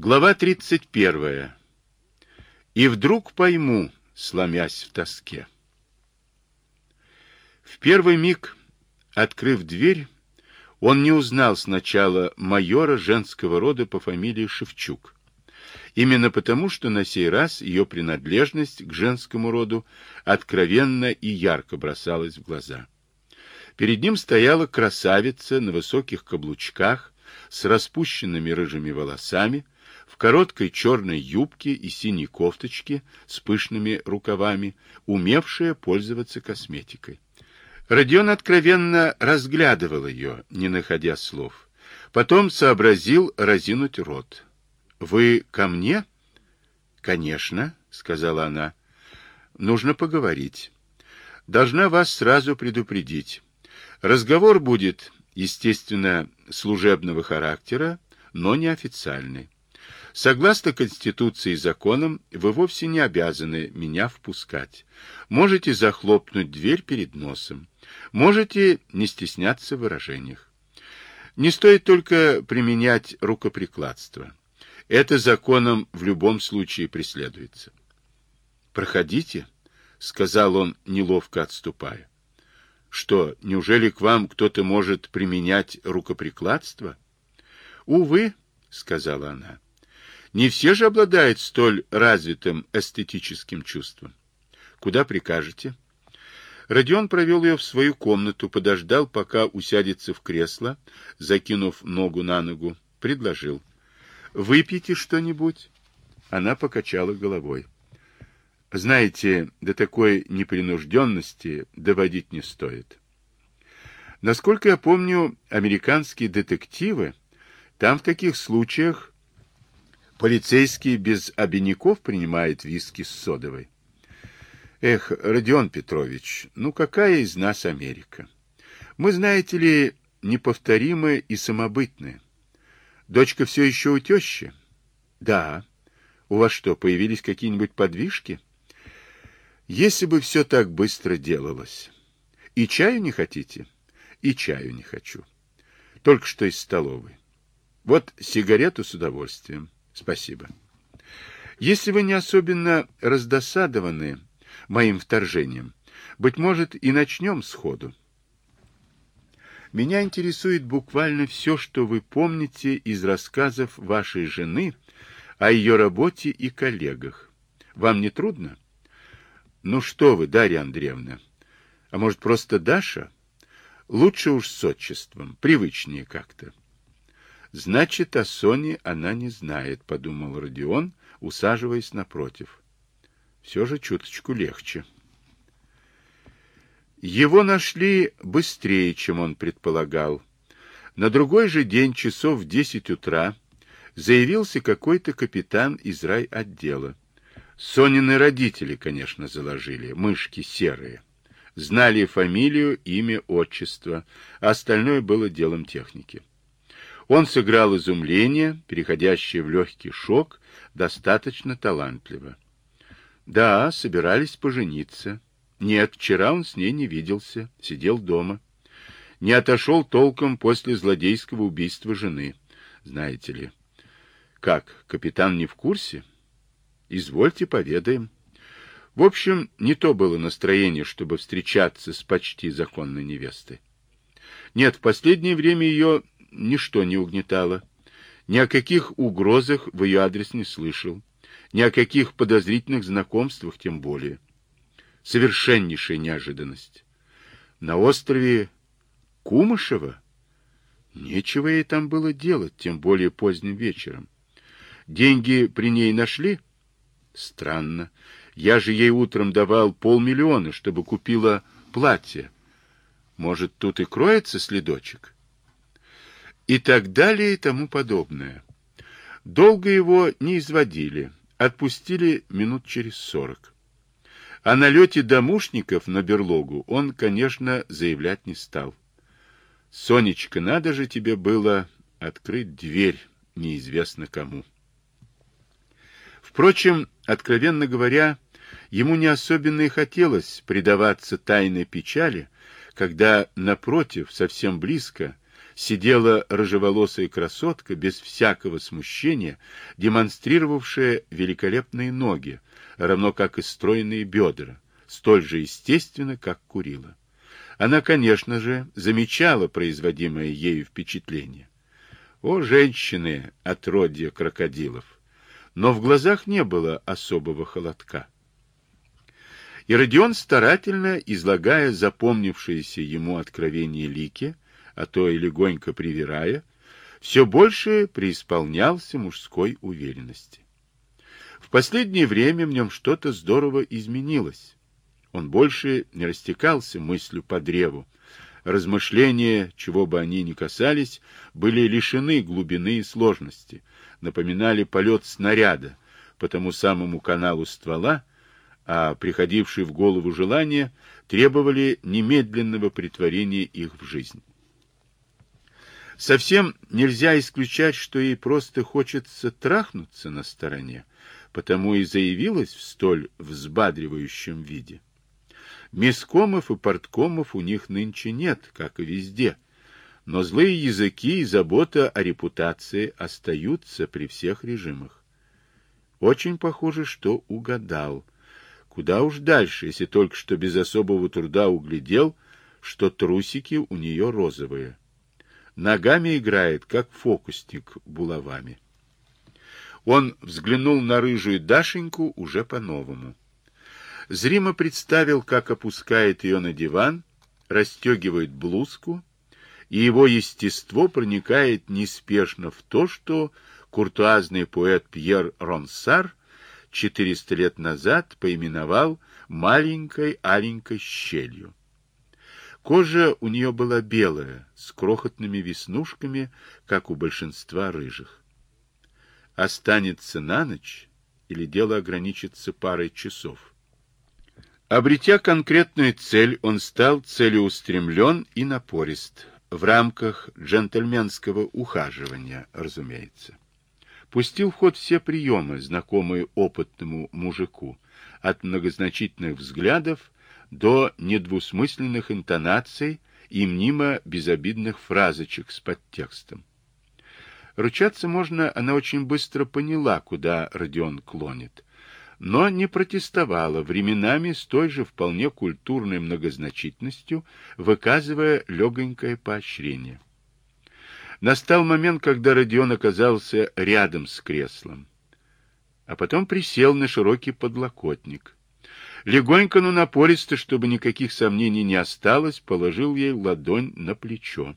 Глава 31. И вдруг пойму, сломясь в тоске. В первый миг, открыв дверь, он не узнал сначала майора женского рода по фамилии Шевчук. Именно потому, что на сей раз ее принадлежность к женскому роду откровенно и ярко бросалась в глаза. Перед ним стояла красавица на высоких каблучках, с распущенными рыжими волосами, в короткой черной юбке и синей кофточке с пышными рукавами, умевшая пользоваться косметикой. Родион откровенно разглядывал ее, не находя слов. Потом сообразил разинуть рот. — Вы ко мне? — Конечно, — сказала она. — Нужно поговорить. Должна вас сразу предупредить. Разговор будет, естественно, служебного характера, но неофициальный. Согласно Конституции и законам, вы вовсе не обязаны меня впускать. Можете захлопнуть дверь перед носом. Можете не стесняться в выражениях. Не стоит только применять рукоприкладство. Это законом в любом случае преследуется. «Проходите», — сказал он, неловко отступая. «Что, неужели к вам кто-то может применять рукоприкладство?» «Увы», — сказала она. Не все же обладают столь развитым эстетическим чувством. Куда прикажете? Родион провел ее в свою комнату, подождал, пока усядется в кресло, закинув ногу на ногу, предложил. «Выпейте что-нибудь?» Она покачала головой. «Знаете, до такой непринужденности доводить не стоит. Насколько я помню, американские детективы, там в таких случаях Полицейский без обиняков принимает виски с содовой. Эх, Родион Петрович, ну какая из нас Америка? Мы, знаете ли, неповторимы и самобытны. Дочка все еще у тещи? Да. У вас что, появились какие-нибудь подвижки? Если бы все так быстро делалось. И чаю не хотите? И чаю не хочу. Только что из столовой. Вот сигарету с удовольствием. Спасибо. Если вы не особенно раздосадованы моим вторжением, быть может, и начнем сходу. Меня интересует буквально все, что вы помните из рассказов вашей жены о ее работе и коллегах. Вам не трудно? Ну что вы, Дарья Андреевна, а может, просто Даша? Лучше уж с отчеством, привычнее как-то. Значит, о Соне она не знает, подумал Родион, усаживаясь напротив. Все же чуточку легче. Его нашли быстрее, чем он предполагал. На другой же день, часов в десять утра, заявился какой-то капитан из райотдела. Сонины родители, конечно, заложили, мышки серые. Знали фамилию, имя, отчество, остальное было делом техники. Он сыграл изумление, переходящее в легкий шок, достаточно талантливо. Да, собирались пожениться. Нет, вчера он с ней не виделся, сидел дома. Не отошел толком после злодейского убийства жены, знаете ли. Как, капитан не в курсе? Извольте, поведаем. В общем, не то было настроение, чтобы встречаться с почти законной невестой. Нет, в последнее время ее ничто не угнетало. Ни о каких угрозах в ее адрес не слышал. Ни о каких подозрительных знакомствах тем более. Совершеннейшая неожиданность. На острове Кумышева? Нечего ей там было делать, тем более поздним вечером. Деньги при ней нашли? Странно. Я же ей утром давал полмиллиона, чтобы купила платье. Может, тут и кроется следочек? И так далее и тому подобное. Долго его не изводили, отпустили минут через сорок. О налете домушников на берлогу он, конечно, заявлять не стал. «Сонечка, надо же тебе было открыть дверь неизвестно кому». Впрочем, откровенно говоря, ему не особенно и хотелось предаваться тайной печали, когда, напротив, совсем близко, сидела рыжеволосая красотка без всякого смущения, демонстрировавшая великолепные ноги, равно как и стройные бедра, столь же естественно, как курила. Она, конечно же, замечала производимое ею впечатление. О, женщины, отродья крокодилов! Но в глазах не было особого холодка. И Родион, старательно излагая запомнившиеся ему откровения Лики, а то и легонько привирая, все больше преисполнялся мужской уверенности. В последнее время в нем что-то здорово изменилось. Он больше не растекался мыслью по древу. Размышления, чего бы они ни касались, были лишены глубины и сложности, напоминали полет снаряда по тому самому каналу ствола, а приходившие в голову желания требовали немедленного притворения их в жизнь. Совсем нельзя исключать, что ей просто хочется трахнуться на стороне, потому и заявилась в столь взбадривающем виде. Мискомов и порткомов у них нынче нет, как и везде. Но злые языки и забота о репутации остаются при всех режимах. Очень похоже, что угадал. Куда уж дальше, если только что без особого труда углядел, что трусики у нее розовые. Ногами играет, как фокусник булавами. Он взглянул на рыжую Дашеньку уже по-новому. Зримо представил, как опускает ее на диван, расстегивает блузку, и его естество проникает неспешно в то, что куртуазный поэт Пьер Ронсар 400 лет назад поименовал маленькой аленькой щелью. Кожа у нее была белая, с крохотными веснушками, как у большинства рыжих. Останется на ночь или дело ограничится парой часов? Обретя конкретную цель, он стал целеустремлен и напорист, в рамках джентльменского ухаживания, разумеется. Пустил в ход все приемы, знакомые опытному мужику, от многозначительных взглядов до недвусмысленных интонаций и мнимо безобидных фразочек с подтекстом. Ручаться можно, она очень быстро поняла, куда Родион клонит, но не протестовала, временами с той же вполне культурной многозначительностью, выказывая легонькое поощрение. Настал момент, когда Родион оказался рядом с креслом, а потом присел на широкий подлокотник. Легонько, но напористо, чтобы никаких сомнений не осталось, положил ей ладонь на плечо.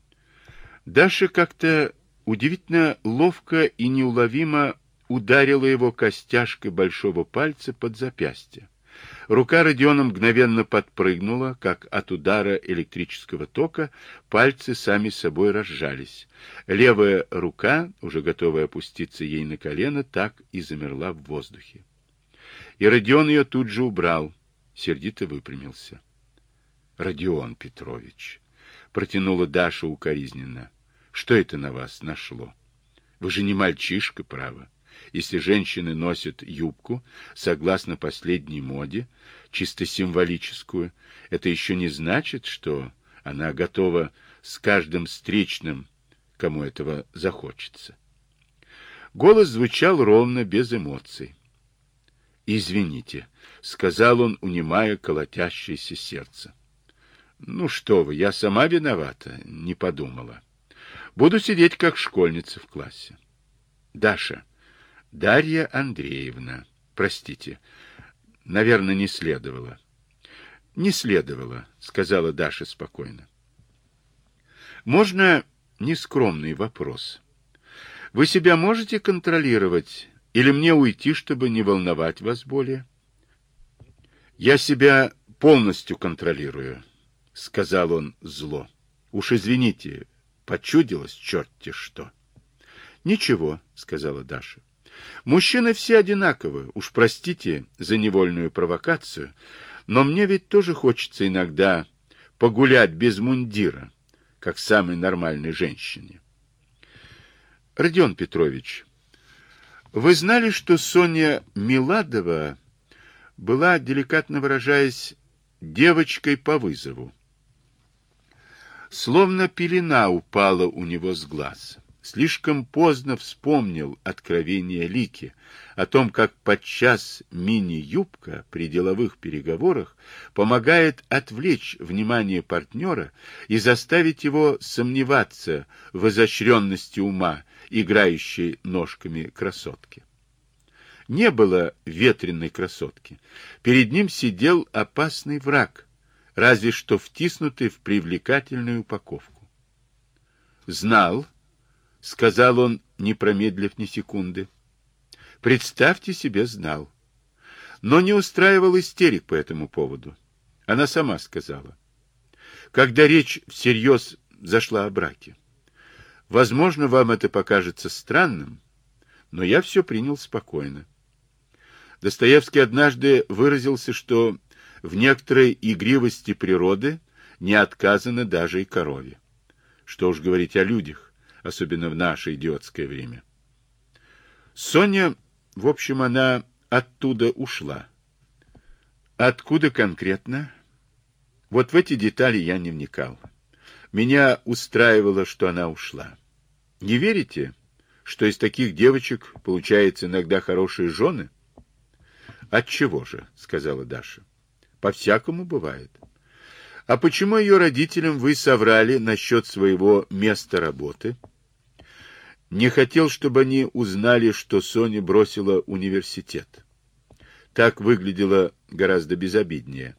Даша как-то удивительно ловко и неуловимо ударила его костяшкой большого пальца под запястье. Рука Родиона мгновенно подпрыгнула, как от удара электрического тока, пальцы сами собой разжались. Левая рука, уже готовая опуститься ей на колено, так и замерла в воздухе. И Родион ее тут же убрал, сердито выпрямился. — Родион Петрович, — протянула Даша укоризненно, — что это на вас нашло? Вы же не мальчишка, право. Если женщины носят юбку, согласно последней моде, чисто символическую, это еще не значит, что она готова с каждым встречным, кому этого захочется. Голос звучал ровно, без эмоций. «Извините», — сказал он, унимая колотящееся сердце. «Ну что вы, я сама виновата, не подумала. Буду сидеть как школьница в классе». «Даша», Дарья Андреевна, простите, наверное, не следовало. Не следовало, сказала Даша спокойно. Можно нескромный вопрос. Вы себя можете контролировать или мне уйти, чтобы не волновать вас более? Я себя полностью контролирую, сказал он зло. Уж извините, почудилось черт-те что. Ничего, сказала Даша. Мужчины все одинаковы, уж простите за невольную провокацию, но мне ведь тоже хочется иногда погулять без мундира, как самой нормальной женщине. Родион Петрович, вы знали, что Соня Миладова была, деликатно выражаясь, девочкой по вызову? Словно пелена упала у него с глаз. Слишком поздно вспомнил откровение Лики о том, как подчас мини-юбка при деловых переговорах помогает отвлечь внимание партнера и заставить его сомневаться в изощренности ума, играющей ножками красотки. Не было ветреной красотки. Перед ним сидел опасный враг, разве что втиснутый в привлекательную упаковку. Знал, — сказал он, не промедлив ни секунды. Представьте себе, знал. Но не устраивал истерик по этому поводу. Она сама сказала. Когда речь всерьез зашла о браке. Возможно, вам это покажется странным, но я все принял спокойно. Достоевский однажды выразился, что в некоторой игривости природы не отказано даже и корове. Что уж говорить о людях особенно в наше идиотское время. Соня, в общем, она оттуда ушла. Откуда конкретно? Вот в эти детали я не вникал. Меня устраивало, что она ушла. Не верите, что из таких девочек получается иногда хорошие жены? От чего же, сказала Даша. По-всякому бывает. А почему ее родителям вы соврали насчет своего места работы? — не хотел, чтобы они узнали, что Соня бросила университет. Так выглядело гораздо безобиднее.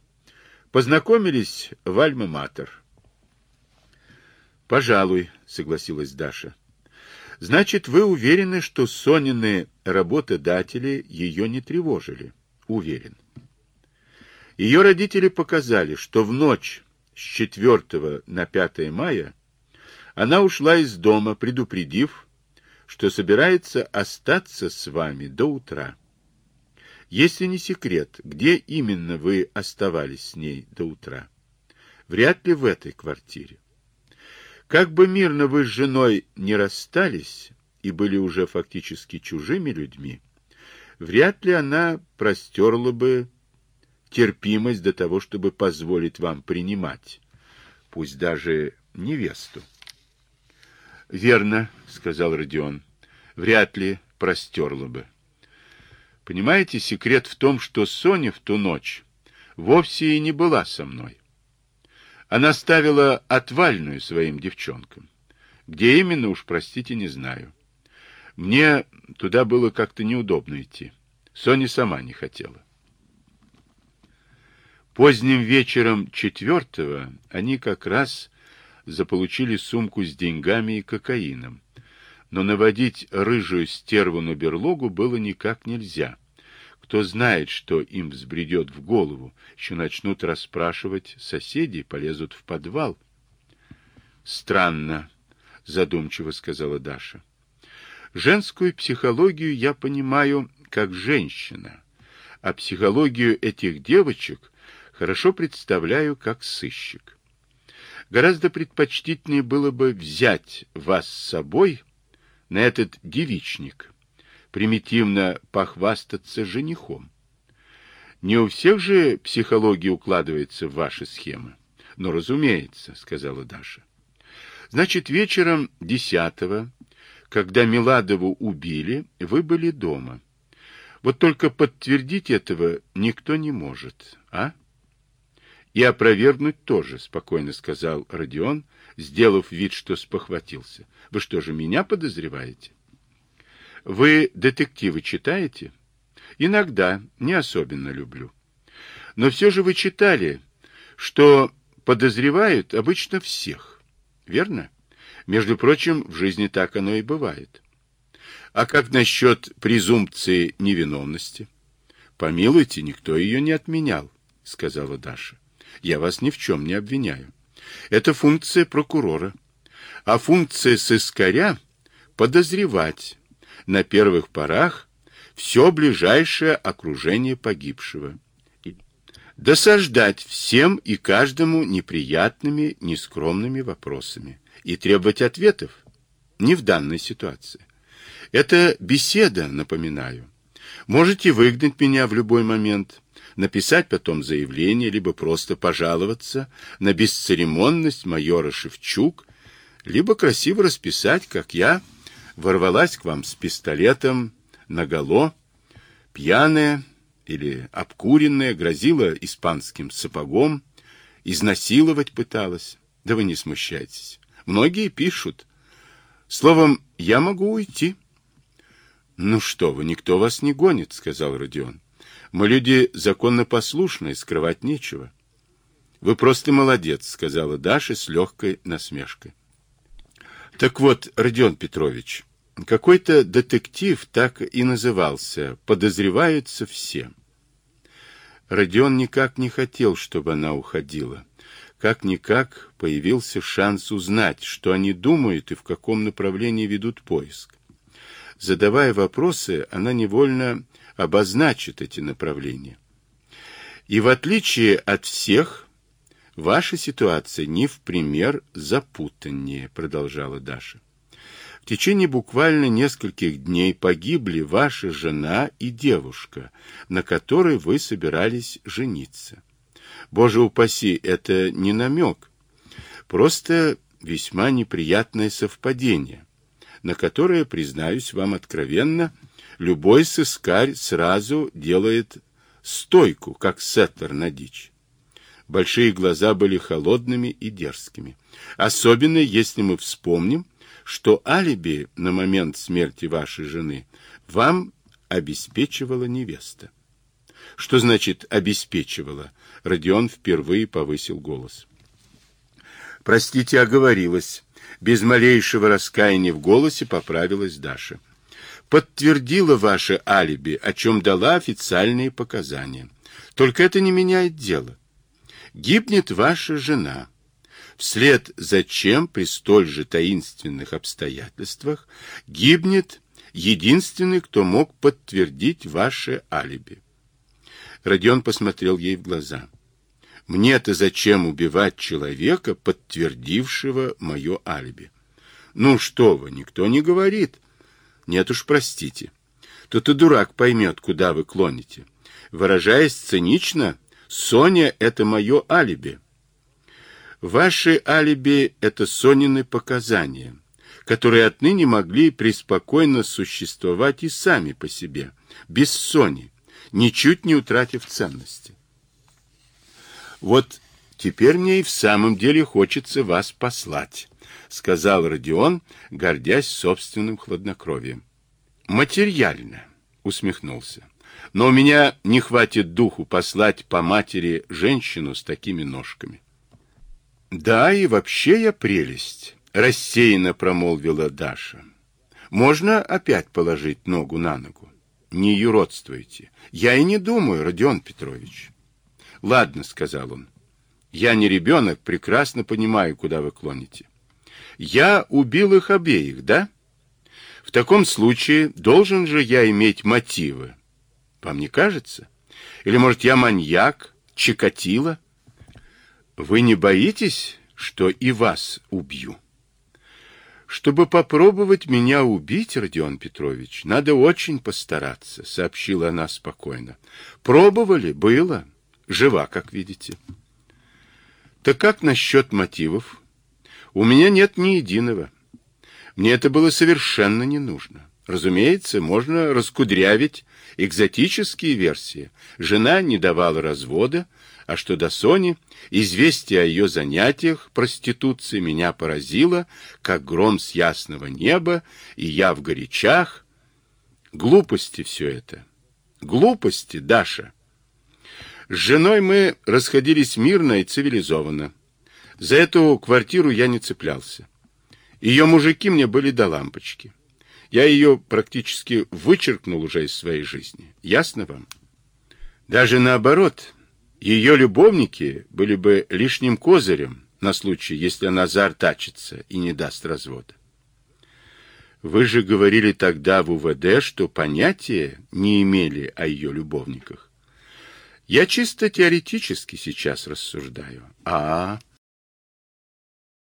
Познакомились в Альма-Матер. «Пожалуй», — согласилась Даша. «Значит, вы уверены, что Сонины работодатели ее не тревожили?» «Уверен». Ее родители показали, что в ночь с 4 на 5 мая она ушла из дома, предупредив, что собирается остаться с вами до утра. Если не секрет, где именно вы оставались с ней до утра? Вряд ли в этой квартире. Как бы мирно вы с женой не расстались и были уже фактически чужими людьми, вряд ли она простерла бы терпимость до того, чтобы позволить вам принимать, пусть даже невесту. Верно, сказал Родион. Вряд ли простерла бы. Понимаете, секрет в том, что Соня в ту ночь вовсе и не была со мной. Она ставила отвальную своим девчонкам. Где именно, уж простите, не знаю. Мне туда было как-то неудобно идти. Соня сама не хотела. Поздним вечером четвертого они как раз заполучили сумку с деньгами и кокаином. Но наводить рыжую стерву на берлогу было никак нельзя. Кто знает, что им взбредет в голову, еще начнут расспрашивать соседей, полезут в подвал. Странно, задумчиво сказала Даша. Женскую психологию я понимаю как женщина, а психологию этих девочек хорошо представляю как сыщик. Гораздо предпочтительнее было бы взять вас с собой на этот девичник, примитивно похвастаться женихом. Не у всех же психология укладывается в ваши схемы. Но, разумеется, сказала Даша. Значит, вечером десятого, когда Миладову убили, вы были дома. Вот только подтвердить этого никто не может, а? И опровергнуть тоже, спокойно сказал Родион, сделав вид, что спохватился. Вы что же, меня подозреваете? Вы детективы читаете? Иногда, не особенно люблю. Но все же вы читали, что подозревают обычно всех. Верно? Между прочим, в жизни так оно и бывает. А как насчет презумпции невиновности? Помилуйте, никто ее не отменял, сказала Даша. Я вас ни в чем не обвиняю. Это функция прокурора. А функция сыскаря – подозревать на первых порах все ближайшее окружение погибшего. Досаждать всем и каждому неприятными, нескромными вопросами и требовать ответов. Не в данной ситуации. Это беседа, напоминаю. Можете выгнать меня в любой момент, написать потом заявление, либо просто пожаловаться на бесцеремонность майора Шевчук, либо красиво расписать, как я ворвалась к вам с пистолетом наголо, пьяная или обкуренная, грозила испанским сапогом, изнасиловать пыталась. Да вы не смущайтесь. Многие пишут. Словом, я могу уйти. Ну что вы, никто вас не гонит, сказал Родион. Мы люди законно послушные, скрывать нечего. Вы просто молодец, сказала Даша с легкой насмешкой. Так вот, Родион Петрович, какой-то детектив так и назывался. Подозреваются все. Родион никак не хотел, чтобы она уходила. Как-никак появился шанс узнать, что они думают и в каком направлении ведут поиск. Задавая вопросы, она невольно обозначит эти направления. И в отличие от всех, ваша ситуация не в пример запутаннее, продолжала Даша. В течение буквально нескольких дней погибли ваша жена и девушка, на которой вы собирались жениться. Боже упаси, это не намек. Просто весьма неприятное совпадение, на которое, признаюсь вам откровенно, любой сыскарь сразу делает стойку, как сеттер на дичь. Большие глаза были холодными и дерзкими. Особенно, если мы вспомним, что алиби на момент смерти вашей жены вам обеспечивала невеста. Что значит обеспечивала? Родион впервые повысил голос. Простите, оговорилась. Без малейшего раскаяния в голосе поправилась Даша. Подтвердила ваше алиби, о чем дала официальные показания. Только это не меняет дело. Гибнет ваша жена. Вслед за чем при столь же таинственных обстоятельствах гибнет единственный, кто мог подтвердить ваше алиби. Родион посмотрел ей в глаза. Мне-то зачем убивать человека, подтвердившего мое алиби? Ну что вы, никто не говорит. Нет уж, простите. Тут и дурак поймет, куда вы клоните. Выражаясь цинично, Соня — это мое алиби. Ваши алиби — это Сонины показания, которые отныне могли преспокойно существовать и сами по себе, без Сони, ничуть не утратив ценности. Вот теперь мне и в самом деле хочется вас послать, сказал Родион, гордясь собственным хладнокровием. Материально, усмехнулся. Но у меня не хватит духу послать по матери женщину с такими ножками. Да, и вообще я прелесть, рассеянно промолвила Даша. Можно опять положить ногу на ногу? Не юродствуйте. Я и не думаю, Родион Петрович. Ладно, сказал он. Я не ребенок, прекрасно понимаю, куда вы клоните. Я убил их обеих, да? В таком случае должен же я иметь мотивы. Вам не кажется? Или, может, я маньяк, чикатило? Вы не боитесь, что и вас убью? Чтобы попробовать меня убить, Родион Петрович, надо очень постараться, сообщила она спокойно. Пробовали, было. Жива, как видите. Так как насчет мотивов? У меня нет ни единого. Мне это было совершенно не нужно. Разумеется, можно раскудрявить экзотические версии. Жена не давала развода, а что до Сони, известие о ее занятиях проституцией меня поразило, как гром с ясного неба, и я в горячах. Глупости все это. Глупости, Даша. С женой мы расходились мирно и цивилизованно. За эту квартиру я не цеплялся. Ее мужики мне были до лампочки. Я ее практически вычеркнул уже из своей жизни. Ясно вам? Даже наоборот, ее любовники были бы лишним козырем на случай, если она заортачится и не даст развода. Вы же говорили тогда в УВД, что понятия не имели о ее любовниках. Я чисто теоретически сейчас рассуждаю. А, -а, -а